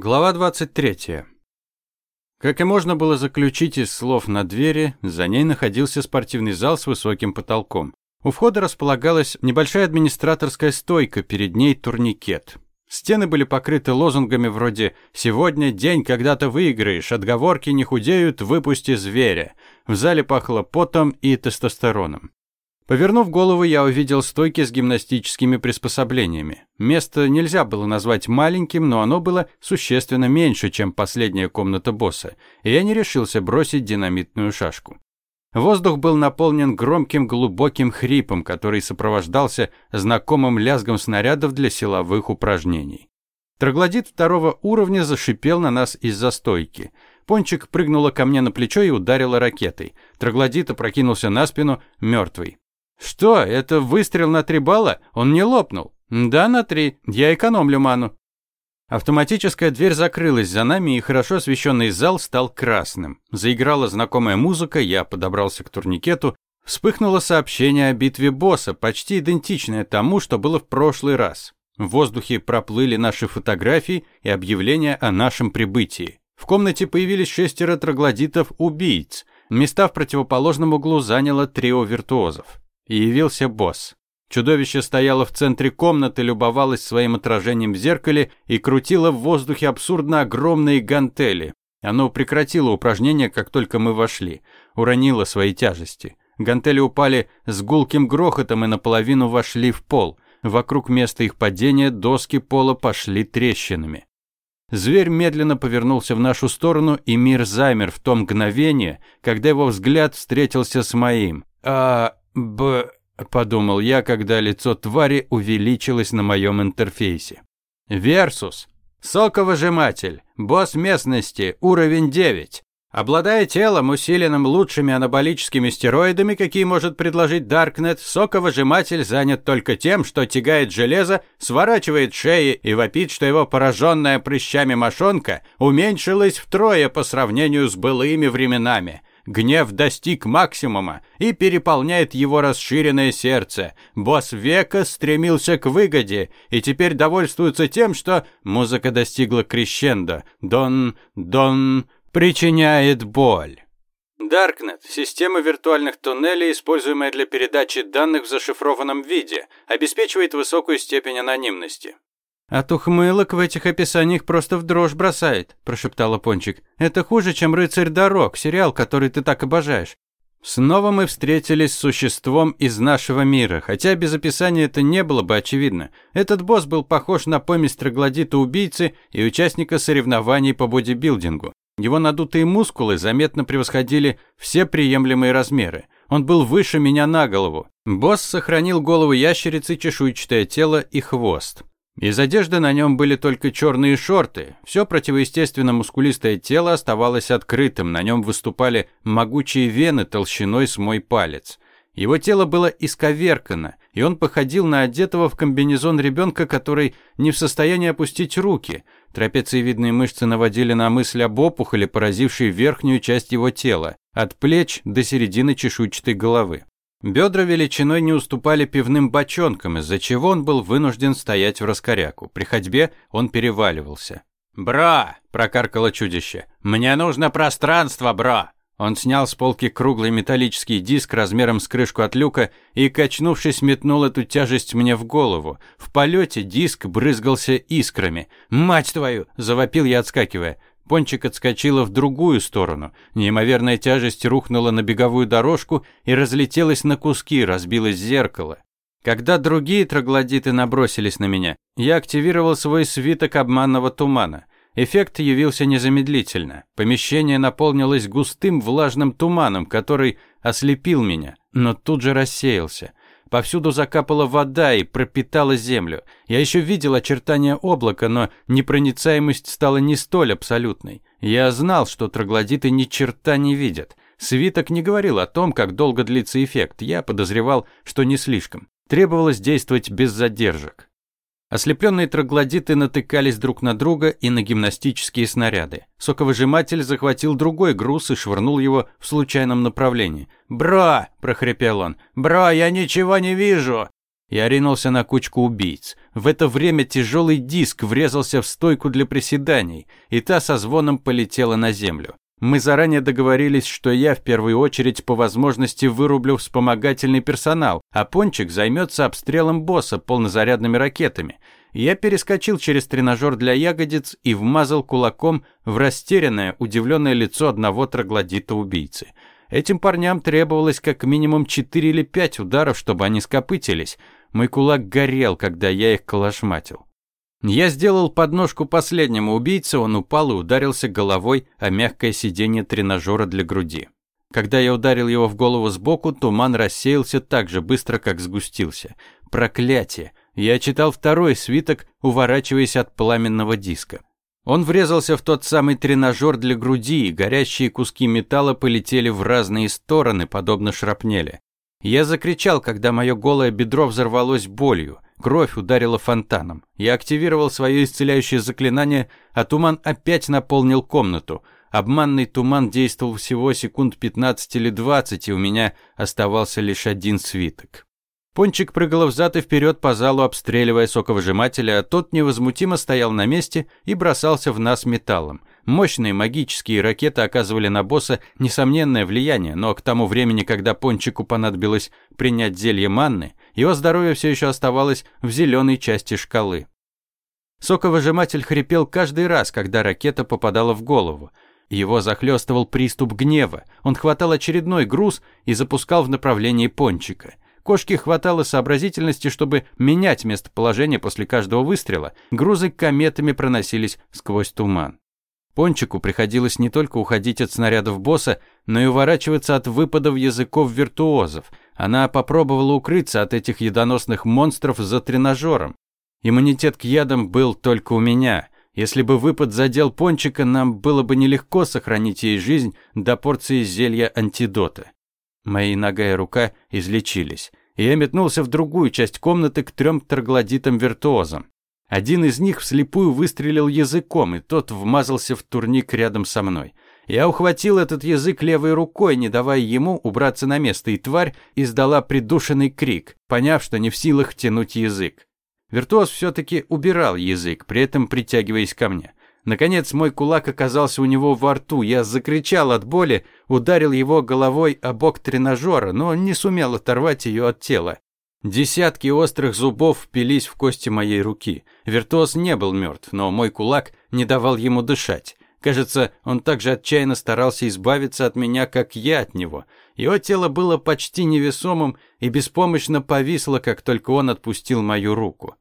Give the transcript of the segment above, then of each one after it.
Глава 23. Как и можно было заключить из слов на двери, за ней находился спортивный зал с высоким потолком. У входа располагалась небольшая администраторская стойка, перед ней турникет. Стены были покрыты лозунгами вроде «Сегодня день, когда ты выиграешь, отговорки не худеют, выпусти зверя». В зале пахло потом и тестостероном. Повернув голову, я увидел стойки с гимнастическими приспособлениями. Место нельзя было назвать маленьким, но оно было существенно меньше, чем последняя комната босса, и я не решился бросить динамитную шашку. Воздух был наполнен громким глубоким хрипом, который сопровождался знакомым лязгом снарядов для силовых упражнений. Троглодит второго уровня зашипел на нас из-за стойки. Пончик прыгнула ко мне на плечо и ударила ракетой. Троглодит опрокинулся на спину, мертвый. «Что, это выстрел на три балла? Он не лопнул?» «Да, на три. Я экономлю ману». Автоматическая дверь закрылась за нами, и хорошо освещенный зал стал красным. Заиграла знакомая музыка, я подобрался к турникету. Вспыхнуло сообщение о битве босса, почти идентичное тому, что было в прошлый раз. В воздухе проплыли наши фотографии и объявления о нашем прибытии. В комнате появились шестеро троглодитов-убийц. Места в противоположном углу заняло трио виртуозов явился босс. Чудовище стояло в центре комнаты, любовалось своим отражением в зеркале и крутило в воздухе абсурдно огромные гантели. Оно прекратило упражнение, как только мы вошли, уронило свои тяжести. Гантели упали с гулким грохотом и наполовину вошли в пол. Вокруг места их падения доски пола пошли трещинами. Зверь медленно повернулся в нашу сторону, и мир замер в том мгновение, когда его взгляд встретился с моим. «А Б... подумал я, когда лицо твари увеличилось на моем интерфейсе. Версус. Соковыжиматель. Босс местности. Уровень 9. Обладая телом, усиленным лучшими анаболическими стероидами, какие может предложить Даркнет, соковыжиматель занят только тем, что тягает железо, сворачивает шеи и вопит, что его пораженная прыщами мошонка уменьшилась втрое по сравнению с былыми временами. Гнев достиг максимума и переполняет его расширенное сердце. Босс века стремился к выгоде и теперь довольствуется тем, что музыка достигла крещендо. Дон, дон, причиняет боль. Darknet – система виртуальных туннелей, используемая для передачи данных в зашифрованном виде, обеспечивает высокую степень анонимности. «От ухмылок в этих описаниях просто в дрожь бросает», – прошептала Пончик. «Это хуже, чем «Рыцарь дорог», сериал, который ты так обожаешь». Снова мы встретились с существом из нашего мира, хотя без описания это не было бы очевидно. Этот босс был похож на помесь троглодита-убийцы и участника соревнований по бодибилдингу. Его надутые мускулы заметно превосходили все приемлемые размеры. Он был выше меня на голову. Босс сохранил голову ящерицы, чешуйчатое тело и хвост. Из одежды на нем были только черные шорты. Все противоестественно мускулистое тело оставалось открытым, на нем выступали могучие вены толщиной с мой палец. Его тело было исковеркано, и он походил на одетого в комбинезон ребенка, который не в состоянии опустить руки. Трапециевидные мышцы наводили на мысль об опухоли, поразившей верхнюю часть его тела, от плеч до середины чешуйчатой головы. Бедра величиной не уступали пивным бочонкам, из-за чего он был вынужден стоять в раскоряку. При ходьбе он переваливался. «Бра!» – прокаркало чудище. «Мне нужно пространство, бра!» Он снял с полки круглый металлический диск размером с крышку от люка и, качнувшись, метнул эту тяжесть мне в голову. В полете диск брызгался искрами. «Мать твою!» – завопил я, отскакивая. Пончик отскочила в другую сторону. Неимоверная тяжесть рухнула на беговую дорожку и разлетелась на куски, разбилось зеркало. Когда другие троглодиты набросились на меня, я активировал свой свиток обманного тумана. Эффект явился незамедлительно. Помещение наполнилось густым влажным туманом, который ослепил меня, но тут же рассеялся. Повсюду закапала вода и пропитала землю. Я еще видел очертания облака, но непроницаемость стала не столь абсолютной. Я знал, что троглодиты ни черта не видят. Свиток не говорил о том, как долго длится эффект. Я подозревал, что не слишком. Требовалось действовать без задержек. Ослепленные троглодиты натыкались друг на друга и на гимнастические снаряды. Соковыжиматель захватил другой груз и швырнул его в случайном направлении. «Бро!» – прохрипел он. «Бро, я ничего не вижу!» Я ринулся на кучку убийц. В это время тяжелый диск врезался в стойку для приседаний, и та со звоном полетела на землю. Мы заранее договорились, что я в первую очередь по возможности вырублю вспомогательный персонал, а Пончик займется обстрелом босса полнозарядными ракетами. Я перескочил через тренажер для ягодиц и вмазал кулаком в растерянное, удивленное лицо одного троглодита-убийцы. Этим парням требовалось как минимум 4 или 5 ударов, чтобы они скопытились. Мой кулак горел, когда я их колошматил. Я сделал подножку последнему убийце, он упал и ударился головой о мягкое сиденье тренажера для груди. Когда я ударил его в голову сбоку, туман рассеялся так же быстро, как сгустился. Проклятие! Я читал второй свиток, уворачиваясь от пламенного диска. Он врезался в тот самый тренажер для груди, и горящие куски металла полетели в разные стороны, подобно шрапнели. Я закричал, когда мое голое бедро взорвалось болью. Кровь ударила фонтаном. Я активировал свое исцеляющее заклинание, а туман опять наполнил комнату. Обманный туман действовал всего секунд 15 или 20, и у меня оставался лишь один свиток. Пончик прыгал взад и вперед по залу, обстреливая соковыжимателя, а тот невозмутимо стоял на месте и бросался в нас металлом. Мощные магические ракеты оказывали на босса несомненное влияние, но к тому времени, когда Пончику понадобилось принять зелье манны, его здоровье все еще оставалось в зеленой части шкалы. Соковыжиматель хрипел каждый раз, когда ракета попадала в голову. Его захлестывал приступ гнева. Он хватал очередной груз и запускал в направлении пончика. Кошке хватало сообразительности, чтобы менять местоположение после каждого выстрела. Грузы кометами проносились сквозь туман. Пончику приходилось не только уходить от снарядов босса, но и уворачиваться от выпадов языков виртуозов. Она попробовала укрыться от этих ядоносных монстров за тренажером. Иммунитет к ядам был только у меня. Если бы выпад задел Пончика, нам было бы нелегко сохранить ей жизнь до порции зелья антидота. Мои нога и рука излечились, и я метнулся в другую часть комнаты к трем троглодитам-виртуозам. Один из них вслепую выстрелил языком, и тот вмазался в турник рядом со мной. Я ухватил этот язык левой рукой, не давая ему убраться на место, и тварь издала придушенный крик, поняв, что не в силах тянуть язык. Виртуоз все-таки убирал язык, при этом притягиваясь ко мне. Наконец мой кулак оказался у него во рту. Я закричал от боли, ударил его головой о бок тренажера, но не сумел оторвать ее от тела. Десятки острых зубов впились в кости моей руки. Виртуоз не был мертв, но мой кулак не давал ему дышать. Кажется, он так же отчаянно старался избавиться от меня, как я от него. Его тело было почти невесомым и беспомощно повисло, как только он отпустил мою руку.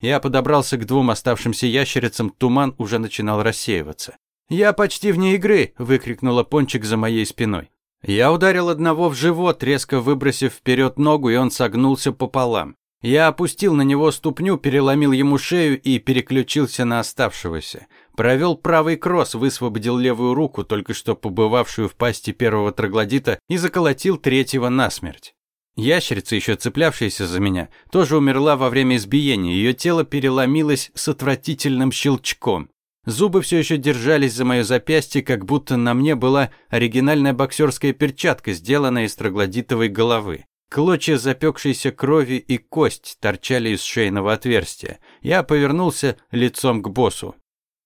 Я подобрался к двум оставшимся ящерицам, туман уже начинал рассеиваться. «Я почти вне игры!» – выкрикнула Пончик за моей спиной. Я ударил одного в живот, резко выбросив вперед ногу, и он согнулся пополам. Я опустил на него ступню, переломил ему шею и переключился на оставшегося. Провел правый кросс, высвободил левую руку, только что побывавшую в пасти первого троглодита, и заколотил третьего насмерть. Ящерица, еще цеплявшаяся за меня, тоже умерла во время избиения, ее тело переломилось с отвратительным щелчком. Зубы все еще держались за мое запястье, как будто на мне была оригинальная боксерская перчатка, сделанная из троглодитовой головы. Клочья запекшейся крови и кость торчали из шейного отверстия. Я повернулся лицом к боссу.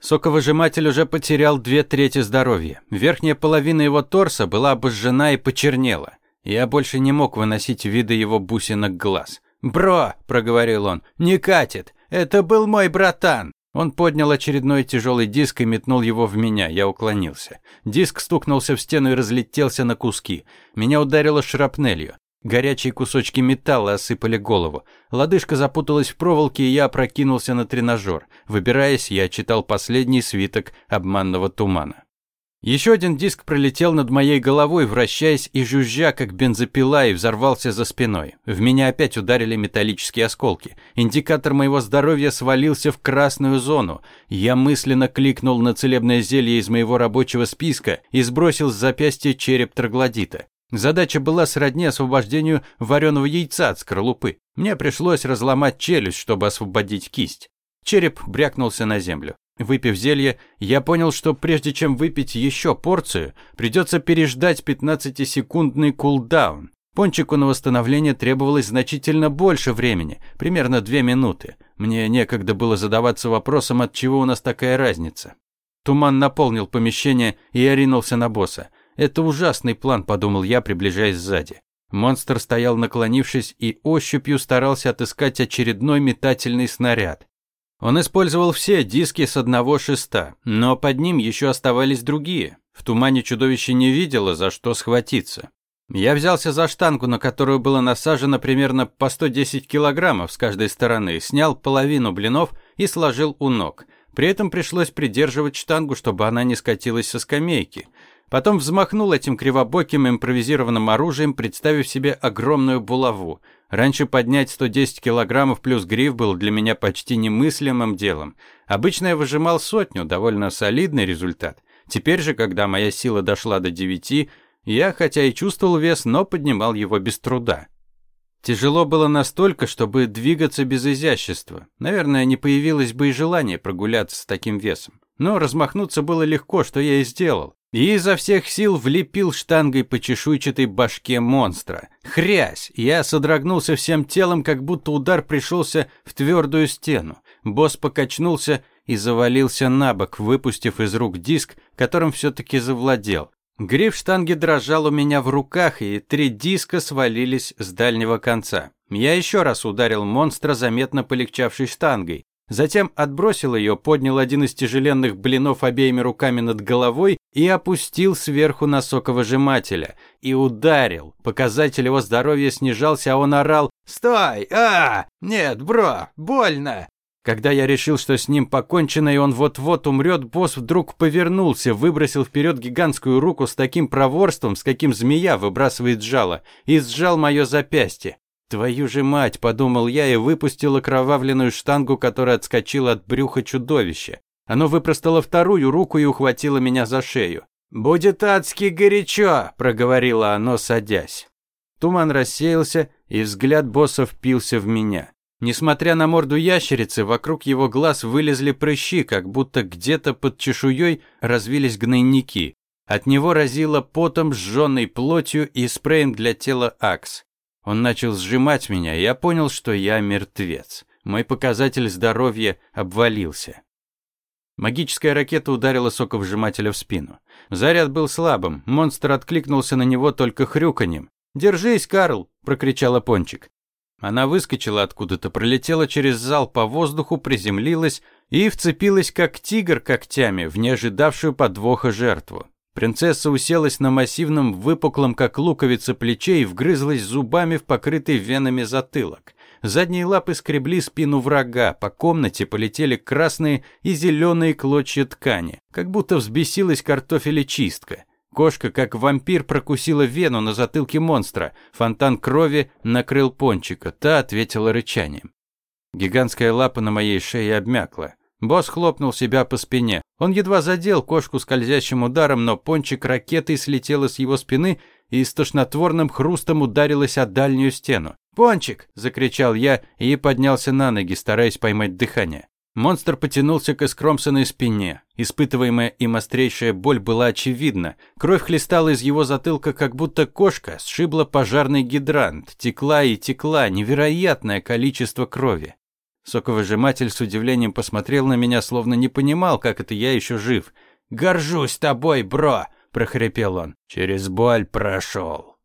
Соковыжиматель уже потерял две трети здоровья. Верхняя половина его торса была обожжена и почернела. Я больше не мог выносить вида его бусинок глаз. «Бро!» – проговорил он. «Не катит! Это был мой братан!» Он поднял очередной тяжелый диск и метнул его в меня. Я уклонился. Диск стукнулся в стену и разлетелся на куски. Меня ударило шрапнелью. Горячие кусочки металла осыпали голову. Лодыжка запуталась в проволоке, и я опрокинулся на тренажер. Выбираясь, я читал последний свиток обманного тумана. Еще один диск пролетел над моей головой, вращаясь и жужжа, как бензопила, и взорвался за спиной. В меня опять ударили металлические осколки. Индикатор моего здоровья свалился в красную зону. Я мысленно кликнул на целебное зелье из моего рабочего списка и сбросил с запястья череп троглодита. Задача была сродни освобождению вареного яйца от скорлупы. Мне пришлось разломать челюсть, чтобы освободить кисть. Череп брякнулся на землю. Выпив зелье, я понял, что прежде чем выпить еще порцию, придется переждать 15-секундный кулдаун. Пончику на восстановление требовалось значительно больше времени, примерно две минуты. Мне некогда было задаваться вопросом, от чего у нас такая разница. Туман наполнил помещение, и я ринулся на босса. Это ужасный план, подумал я, приближаясь сзади. Монстр стоял наклонившись и ощупью старался отыскать очередной метательный снаряд. Он использовал все диски с одного шеста, но под ним еще оставались другие. В тумане чудовище не видело, за что схватиться. Я взялся за штангу, на которую было насажено примерно по 110 килограммов с каждой стороны, снял половину блинов и сложил у ног. При этом пришлось придерживать штангу, чтобы она не скатилась со скамейки. Потом взмахнул этим кривобоким импровизированным оружием, представив себе огромную булаву. Раньше поднять 110 килограммов плюс гриф был для меня почти немыслимым делом. Обычно я выжимал сотню, довольно солидный результат. Теперь же, когда моя сила дошла до девяти, я, хотя и чувствовал вес, но поднимал его без труда. Тяжело было настолько, чтобы двигаться без изящества. Наверное, не появилось бы и желание прогуляться с таким весом. Но размахнуться было легко, что я и сделал. И изо всех сил влепил штангой по чешуйчатой башке монстра. Хрясь! Я содрогнулся всем телом, как будто удар пришелся в твердую стену. Босс покачнулся и завалился на бок, выпустив из рук диск, которым все-таки завладел. Гриф штанги дрожал у меня в руках, и три диска свалились с дальнего конца. Я еще раз ударил монстра, заметно полегчавшей штангой. Затем отбросил ее, поднял один из тяжеленных блинов обеими руками над головой и опустил сверху на соковыжимателя. И ударил. Показатель его здоровья снижался, а он орал «Стой! А! Нет, бро! Больно!» Когда я решил, что с ним покончено и он вот-вот умрет, босс вдруг повернулся, выбросил вперед гигантскую руку с таким проворством, с каким змея выбрасывает жало, и сжал мое запястье. «Твою же мать!» – подумал я и выпустил окровавленную штангу, которая отскочила от брюха чудовища. Оно выпростало вторую руку и ухватило меня за шею. «Будет адски горячо!» – проговорило оно, садясь. Туман рассеялся, и взгляд босса впился в меня. Несмотря на морду ящерицы, вокруг его глаз вылезли прыщи, как будто где-то под чешуей развились гнойники. От него разило потом, сжженной плотью и спреем для тела Акс. Он начал сжимать меня, и я понял, что я мертвец. Мой показатель здоровья обвалился. Магическая ракета ударила соковжимателя в спину. Заряд был слабым, монстр откликнулся на него только хрюканьем. «Держись, Карл!» – прокричала Пончик. Она выскочила откуда-то, пролетела через зал по воздуху, приземлилась и вцепилась как тигр когтями в неожидавшую подвоха жертву. Принцесса уселась на массивном, выпуклом, как луковица, плече и вгрызлась зубами в покрытый венами затылок. Задние лапы скребли спину врага, по комнате полетели красные и зеленые клочья ткани, как будто взбесилась картофелечистка. Кошка, как вампир, прокусила вену на затылке монстра. Фонтан крови накрыл пончика. Та ответила рычанием. Гигантская лапа на моей шее обмякла. Босс хлопнул себя по спине. Он едва задел кошку скользящим ударом, но пончик ракетой слетела с его спины и с тошнотворным хрустом ударилась о дальнюю стену. «Пончик!» – закричал я и поднялся на ноги, стараясь поймать дыхание. Монстр потянулся к искромсанной спине. Испытываемая им острейшая боль была очевидна. Кровь хлестала из его затылка, как будто кошка сшибла пожарный гидрант. Текла и текла невероятное количество крови. Соковыжиматель с удивлением посмотрел на меня, словно не понимал, как это я еще жив. «Горжусь тобой, бро!» – прохрипел он. «Через боль прошел».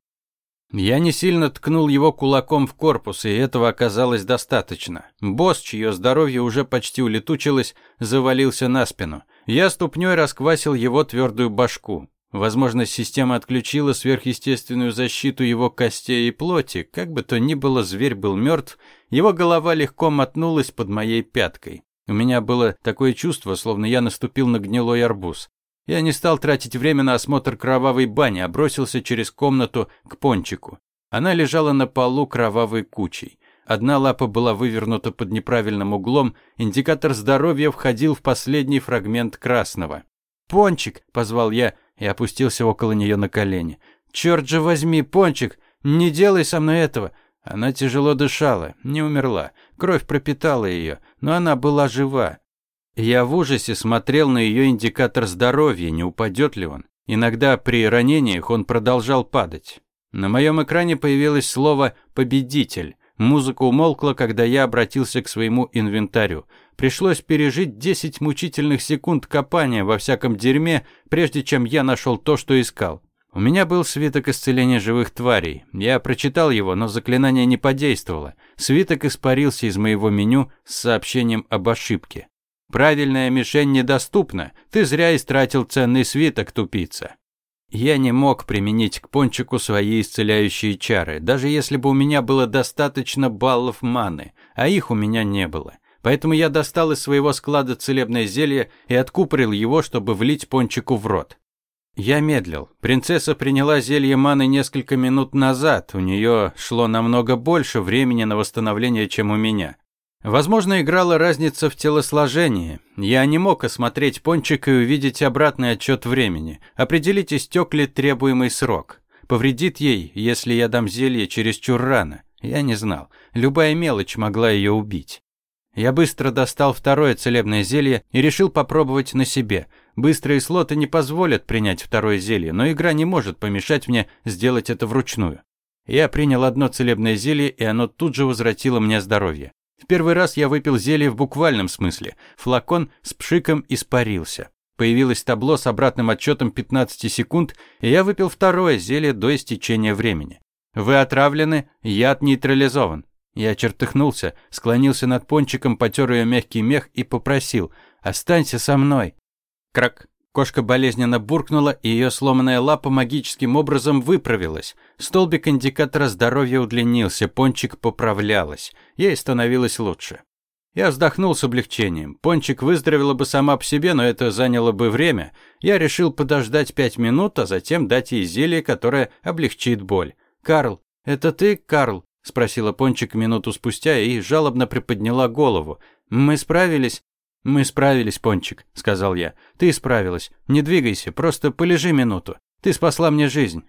Я не сильно ткнул его кулаком в корпус, и этого оказалось достаточно. Босс, чье здоровье уже почти улетучилось, завалился на спину. Я ступней расквасил его твердую башку. Возможно, система отключила сверхъестественную защиту его костей и плоти. Как бы то ни было, зверь был мертв, его голова легко мотнулась под моей пяткой. У меня было такое чувство, словно я наступил на гнилой арбуз. Я не стал тратить время на осмотр кровавой бани, а бросился через комнату к пончику. Она лежала на полу кровавой кучей. Одна лапа была вывернута под неправильным углом, индикатор здоровья входил в последний фрагмент красного. «Пончик!» – позвал я и опустился около нее на колени. «Черт же возьми, Пончик! Не делай со мной этого!» Она тяжело дышала, не умерла. Кровь пропитала ее, но она была жива. Я в ужасе смотрел на ее индикатор здоровья, не упадет ли он. Иногда при ранениях он продолжал падать. На моем экране появилось слово «победитель». Музыка умолкла, когда я обратился к своему инвентарю. Пришлось пережить 10 мучительных секунд копания во всяком дерьме, прежде чем я нашел то, что искал. У меня был свиток исцеления живых тварей. Я прочитал его, но заклинание не подействовало. Свиток испарился из моего меню с сообщением об ошибке. Правильная мишень недоступна. Ты зря истратил ценный свиток, тупица. Я не мог применить к пончику свои исцеляющие чары, даже если бы у меня было достаточно баллов маны, а их у меня не было. Поэтому я достал из своего склада целебное зелье и откупорил его, чтобы влить пончику в рот. Я медлил. Принцесса приняла зелье маны несколько минут назад. У нее шло намного больше времени на восстановление, чем у меня. Возможно, играла разница в телосложении. Я не мог осмотреть пончик и увидеть обратный отчет времени, определить, истек ли требуемый срок. Повредит ей, если я дам зелье чересчур рано. Я не знал. Любая мелочь могла ее убить. Я быстро достал второе целебное зелье и решил попробовать на себе – Быстрые слоты не позволят принять второе зелье, но игра не может помешать мне сделать это вручную. Я принял одно целебное зелье, и оно тут же возвратило мне здоровье. В первый раз я выпил зелье в буквальном смысле. Флакон с пшиком испарился. Появилось табло с обратным отчетом 15 секунд, и я выпил второе зелье до истечения времени. Вы отравлены, яд нейтрализован. Я чертыхнулся, склонился над пончиком, потер ее мягкий мех и попросил «Останься со мной». Крак. Кошка болезненно буркнула, и ее сломанная лапа магическим образом выправилась. Столбик индикатора здоровья удлинился, пончик поправлялась. Ей становилось лучше. Я вздохнул с облегчением. Пончик выздоровела бы сама по себе, но это заняло бы время. Я решил подождать пять минут, а затем дать ей зелье, которое облегчит боль. «Карл, это ты, Карл?» – спросила Пончик минуту спустя и жалобно приподняла голову. «Мы справились?» «Мы справились, Пончик», — сказал я. «Ты справилась. Не двигайся, просто полежи минуту. Ты спасла мне жизнь».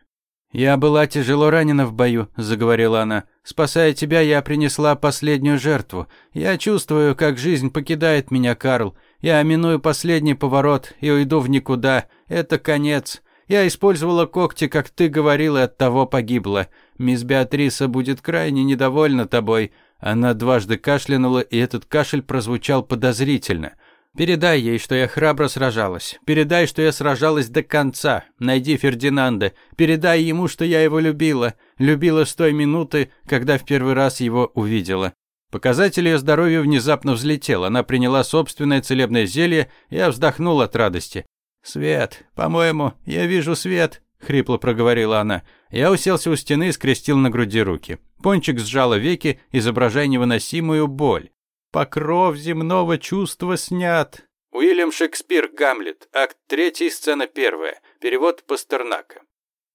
«Я была тяжело ранена в бою», — заговорила она. «Спасая тебя, я принесла последнюю жертву. Я чувствую, как жизнь покидает меня, Карл. Я миную последний поворот и уйду в никуда. Это конец. Я использовала когти, как ты говорил, и от того погибла. Мисс Беатриса будет крайне недовольна тобой. Она дважды кашлянула, и этот кашель прозвучал подозрительно. «Передай ей, что я храбро сражалась. Передай, что я сражалась до конца. Найди Фердинанда. Передай ему, что я его любила. Любила с той минуты, когда в первый раз его увидела». Показатель ее здоровья внезапно взлетел. Она приняла собственное целебное зелье, и вздохнул от радости. «Свет, по-моему, я вижу свет», — хрипло проговорила она. Я уселся у стены и скрестил на груди руки. Пончик сжала веки, изображая невыносимую боль. «Покров земного чувства снят». Уильям Шекспир, Гамлет, акт 3, сцена 1, перевод Пастернака.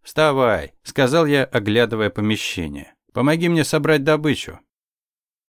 «Вставай», — сказал я, оглядывая помещение. «Помоги мне собрать добычу.